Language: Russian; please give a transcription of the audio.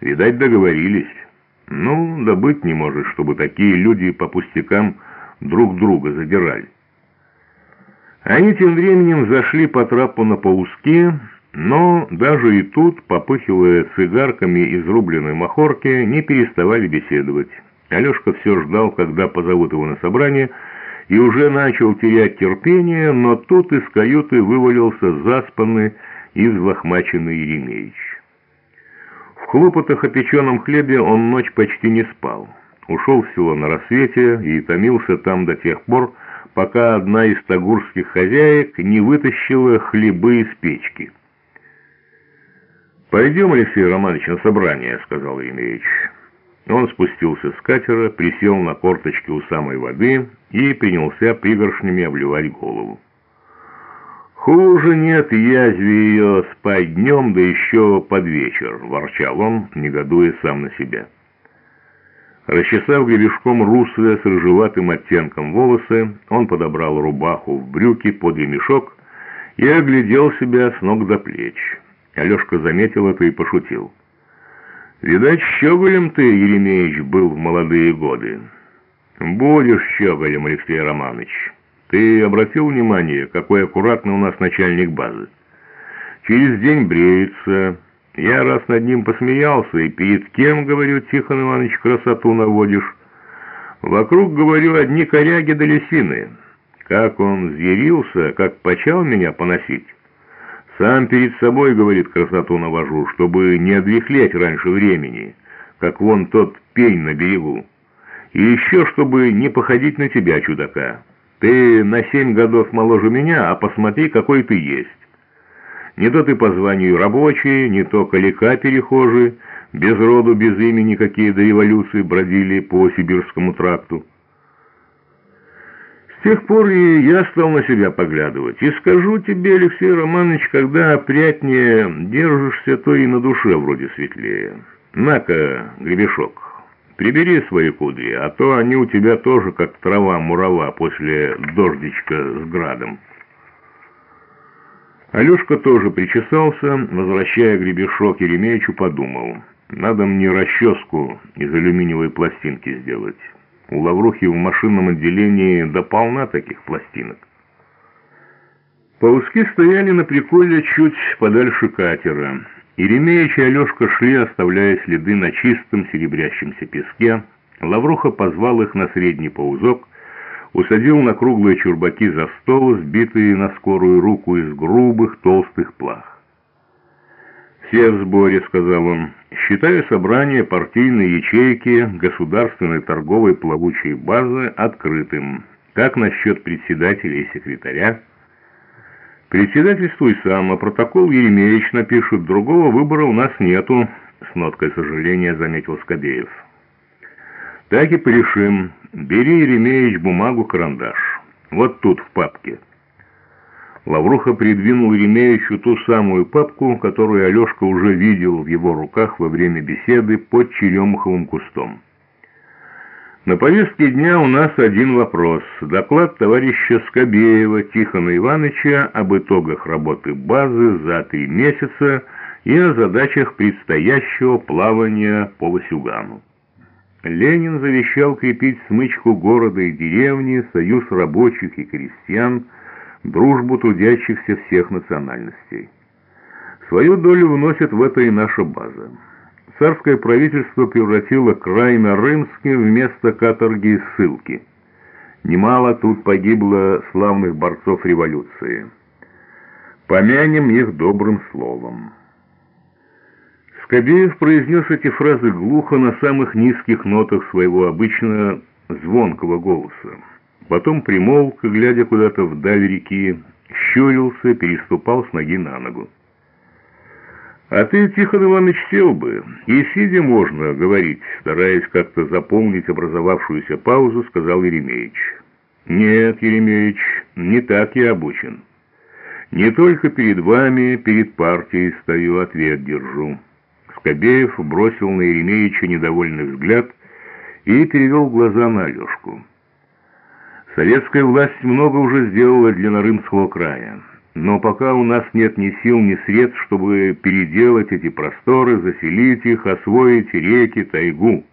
Видать, договорились. Ну, да быть не может, чтобы такие люди по пустякам друг друга задирали. Они тем временем зашли по трапу на пауски, но даже и тут, попыхивая цигарками из рубленой махорки, не переставали беседовать. Алешка все ждал, когда позовут его на собрание, и уже начал терять терпение, но тут из каюты вывалился заспанный и взлохмаченный Еремеич. Хлопотах о печеном хлебе он ночь почти не спал. Ушел в село на рассвете и томился там до тех пор, пока одна из тагурских хозяек не вытащила хлебы из печки. «Пойдем, Алексей Романович, на собрание», — сказал Еремеевич. Он спустился с катера, присел на корточки у самой воды и принялся пригоршнями обливать голову. «Хуже нет язве ее спать днем, да еще под вечер», — ворчал он, негодуя сам на себя. Расчесав гребешком русые с рыжеватым оттенком волосы, он подобрал рубаху в брюки под ремешок и оглядел себя с ног до плеч. Алешка заметил это и пошутил. «Видать, щеголем ты, Еремеевич, был в молодые годы». «Будешь щеголем, Алексей Романович. Ты обратил внимание, какой аккуратный у нас начальник базы? Через день бреется. Я раз над ним посмеялся, и перед кем, говорю, Тихон Иванович, красоту наводишь? Вокруг, говорю, одни коряги да лисины. Как он взъярился, как почал меня поносить». Сам перед собой, говорит, красоту навожу, чтобы не отвихлять раньше времени, как вон тот пень на берегу. И еще, чтобы не походить на тебя, чудака. Ты на семь годов моложе меня, а посмотри, какой ты есть. Не то ты по званию рабочий, не то калека перехожий, без роду, без имени, какие до революции бродили по Сибирскому тракту. С тех пор и я стал на себя поглядывать. И скажу тебе, Алексей Романович, когда опрятнее держишься, то и на душе вроде светлее. На-ка, гребешок, прибери свои кудри, а то они у тебя тоже как трава-мурава после дождичка с градом. Алешка тоже причесался, возвращая гребешок Еремеевичу, подумал. Надо мне расческу из алюминиевой пластинки сделать. У Лаврухи в машинном отделении дополна таких пластинок. Пауски стояли на приколе чуть подальше катера. Еремеич и Алешка шли, оставляя следы на чистом серебрящемся песке. Лавруха позвал их на средний паузок, усадил на круглые чурбаки за стол, сбитые на скорую руку из грубых толстых плах. «Все в сборе», — сказал он. «Считаю собрание партийной ячейки государственной торговой плавучей базы открытым. Как насчет председателя и секретаря?» «Председательствуй сам, а протокол Еремеевич напишет. Другого выбора у нас нету», — с ноткой сожаления заметил Скобеев. «Так и порешим. Бери, Еремеевич, бумагу-карандаш. Вот тут, в папке». Лавруха придвинул Еремеевичу ту самую папку, которую Алешка уже видел в его руках во время беседы под черемуховым кустом. На повестке дня у нас один вопрос. Доклад товарища Скобеева Тихона Ивановича об итогах работы базы за три месяца и о задачах предстоящего плавания по Васюгану. Ленин завещал крепить смычку города и деревни, союз рабочих и крестьян – дружбу трудящихся всех национальностей. Свою долю вносит в это и наша база. Царское правительство превратило край Нарымский вместо каторги и ссылки. Немало тут погибло славных борцов революции. Помянем их добрым словом. Скобеев произнес эти фразы глухо на самых низких нотах своего обычно звонкого голоса. Потом примолк, глядя куда-то вдаль реки, щурился, переступал с ноги на ногу. «А ты, Тихон Иванович, сел бы, и сидя можно говорить», стараясь как-то заполнить образовавшуюся паузу, сказал Еремеич. «Нет, Еремеич, не так я обучен. Не только перед вами, перед партией стою, ответ держу». Скобеев бросил на Еремеича недовольный взгляд и перевел глаза на Алешку. Советская власть много уже сделала для Нарымского края. Но пока у нас нет ни сил, ни средств, чтобы переделать эти просторы, заселить их, освоить реки, тайгу.